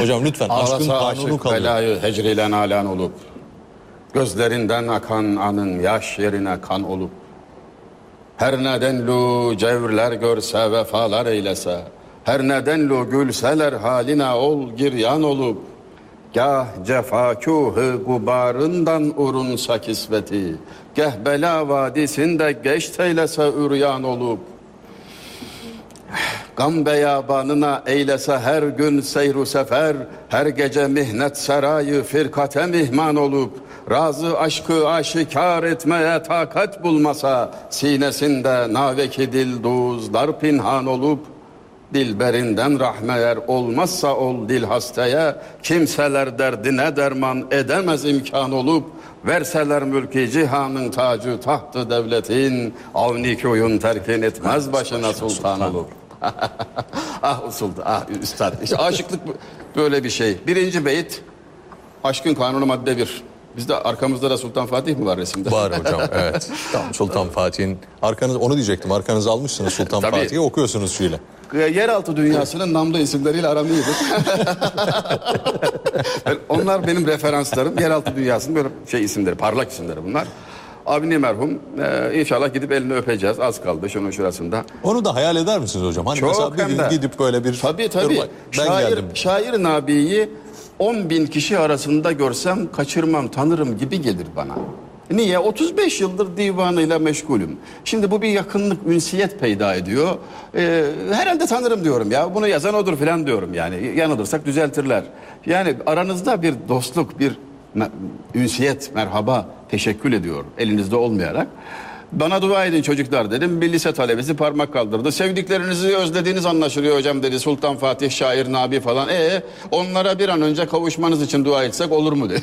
Hocam lütfen aşkın Ağlasa kanunu aşık kalıyor. belayı hecriyle nalan olup Gözlerinden akan anın yaş yerine kan olup Her nedenlu cevrler görse vefalar eylese Her nedenlu gülseler haline ol giryan olup Gah cefakuhu gubarından urunsa kisveti Geh bela vadisinde geç eylese üryan olup Gam beyabanına eylese her gün seyru sefer, her gece mihnet sarayı firkate mihman olup, razı aşkı aşikar etmeye takat bulmasa, sinesinde naveki dilduzlar pinhan olup, dilberinden rahme eğer olmazsa ol dil hastaya, kimseler derdine derman edemez imkan olup, verseler mülki cihanın tacı tahtı devletin, avni oyun terkin etmez başına sultan olup. ah usuldu, ah üstad. İşte aşıklık böyle bir şey. Birinci beyit, aşkın kanunu madde bir. Bizde arkamızda da Sultan Fatih mi var resimde? Var hocam evet. Tamam, Sultan Fatih'in arkanız onu diyecektim. Arkanızı almışsınız Sultan. Fatih'i okuyorsunuz şöyle. Yeraltı dünyasının namlı isimleriyle aram iyidir. Onlar benim referanslarım. Yeraltı dünyasının böyle şey isimleri, parlak isimleri bunlar. Avni merhum e, inşallah gidip elini öpeceğiz. Az kaldı şunun şurasında. Onu da hayal eder misiniz hocam? Hani mesela bir gün gidip böyle bir Tabii tabii. Ben şair, geldim. şair Nabi'yi 10 bin kişi arasında görsem kaçırmam, tanırım gibi gelir bana. Niye? 35 yıldır divanıyla meşgulüm. Şimdi bu bir yakınlık, ünsiyet peyda ediyor. Ee, herhalde tanırım diyorum ya. Bunu yazan odur falan diyorum yani. Yanılırsak düzeltirler. Yani aranızda bir dostluk, bir ünsiyet, merhaba, teşekkür ediyor elinizde olmayarak. Bana dua edin çocuklar dedim. Bir lise talebesi parmak kaldırdı. Sevdiklerinizi özlediğiniz anlaşılıyor hocam dedi. Sultan Fatih, şair, Nabi falan. E onlara bir an önce kavuşmanız için dua etsek olur mu dedi.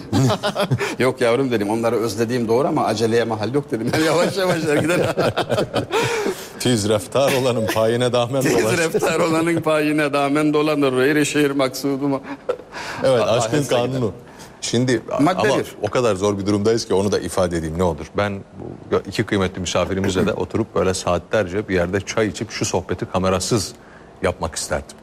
yok yavrum dedim. Onları özlediğim doğru ama aceleye mahal yok dedim. Ben yavaş yavaş gider. Tiz reftar olanın payine damen Tez dolar. reftar olanın payine damen dolanır. Eyri şehir maksuduma. Evet aşkın kanunu. Şimdi Madde ama bir. o kadar zor bir durumdayız ki onu da ifade edeyim ne olur. Ben bu iki kıymetli misafirimizle de oturup böyle saatlerce bir yerde çay içip şu sohbeti kamerasız yapmak isterdim.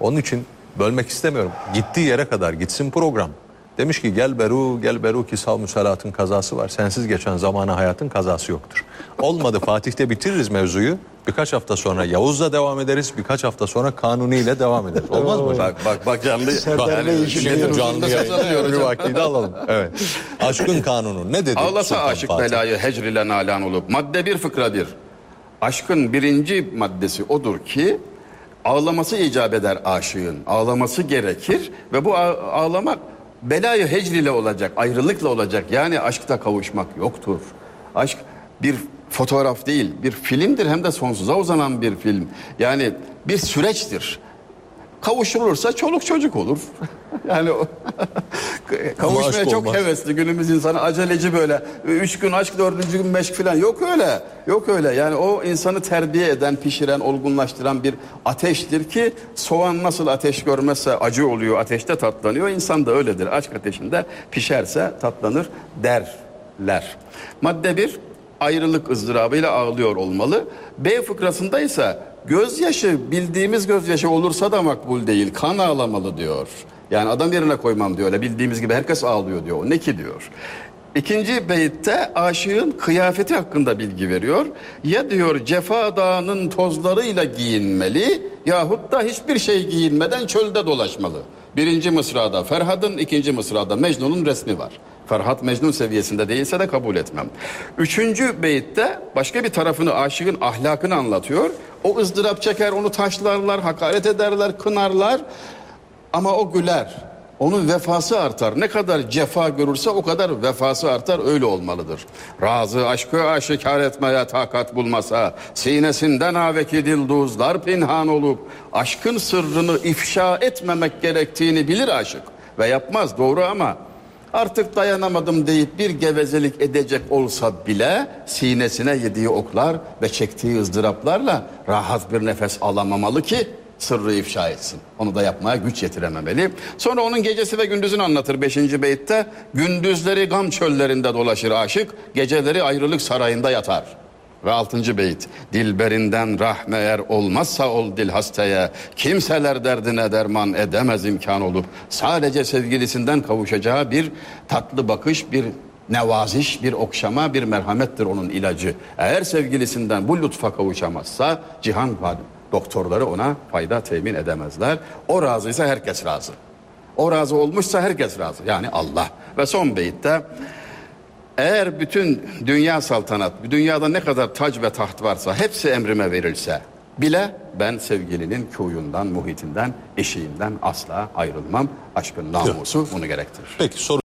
Onun için bölmek istemiyorum. Gittiği yere kadar gitsin program. Demiş ki gel Beru gel Beru ki sal müsalatın kazası var. Sensiz geçen zamana hayatın kazası yoktur. Olmadı Fatih'te bitiririz mevzuyu. Birkaç hafta sonra Yavuz'la devam ederiz. Birkaç hafta sonra Kanuni ile devam ederiz. Olmaz mı? Bak bak bak canlı. Bak, Yani şimdi milletin canlı yayın bir vakti alalım. Evet. Aşkın kanunu ne dedi? Ağlasa Sultan aşık Fatih? belayı hecrile nalan olup. Madde bir fıkra bir. Aşkın birinci maddesi odur ki ağlaması icap eder aşığın. Ağlaması gerekir ve bu ağ- ağlamak belayı hecrile olacak, ayrılıkla olacak. Yani aşkta kavuşmak yoktur. Aşk bir fotoğraf değil, bir filmdir hem de sonsuza uzanan bir film. Yani bir süreçtir. Kavuşulursa çoluk çocuk olur. yani kavuşmaya çok olmaz. hevesli günümüz insanı aceleci böyle. Üç gün aşk dördüncü gün meşk falan yok öyle. Yok öyle yani o insanı terbiye eden, pişiren, olgunlaştıran bir ateştir ki soğan nasıl ateş görmezse acı oluyor, ateşte tatlanıyor. İnsan da öyledir. Aşk ateşinde pişerse tatlanır derler. Madde bir ayrılık ızdırabıyla ağlıyor olmalı. B fıkrasında ise gözyaşı bildiğimiz gözyaşı olursa da makbul değil. Kan ağlamalı diyor. Yani adam yerine koymam diyor. Öyle bildiğimiz gibi herkes ağlıyor diyor. Ne ki diyor. İkinci beyitte aşığın kıyafeti hakkında bilgi veriyor. Ya diyor cefa dağının tozlarıyla giyinmeli yahut da hiçbir şey giyinmeden çölde dolaşmalı. Birinci mısrada Ferhad'ın, ikinci mısrada Mecnun'un resmi var. Ferhat Mecnun seviyesinde değilse de kabul etmem. Üçüncü beyitte başka bir tarafını aşığın ahlakını anlatıyor. O ızdırap çeker, onu taşlarlar, hakaret ederler, kınarlar. Ama o güler. Onun vefası artar. Ne kadar cefa görürse o kadar vefası artar. Öyle olmalıdır. Razı aşkı aşikar etmeye takat bulmasa, sinesinden aveki dilduzlar pinhan olup, aşkın sırrını ifşa etmemek gerektiğini bilir aşık. Ve yapmaz doğru ama artık dayanamadım deyip bir gevezelik edecek olsa bile sinesine yediği oklar ve çektiği ızdıraplarla rahat bir nefes alamamalı ki sırrı ifşa etsin. Onu da yapmaya güç yetirememeli. Sonra onun gecesi ve gündüzünü anlatır 5. beytte. Gündüzleri gam çöllerinde dolaşır aşık, geceleri ayrılık sarayında yatar. Ve altıncı beyit. Dilberinden rahme eğer olmazsa ol dil hastaya. Kimseler derdine derman edemez imkan olup. Sadece sevgilisinden kavuşacağı bir tatlı bakış, bir nevaziş, bir okşama, bir merhamettir onun ilacı. Eğer sevgilisinden bu lütfa kavuşamazsa cihan. Doktorları ona fayda temin edemezler. O razıysa herkes razı. O razı olmuşsa herkes razı. Yani Allah. Ve son beyitte eğer bütün dünya saltanat, dünyada ne kadar tac ve taht varsa hepsi emrime verilse bile ben sevgilinin kuyundan, muhitinden, eşiğinden asla ayrılmam. Aşkın namusu bunu gerektirir. Peki soru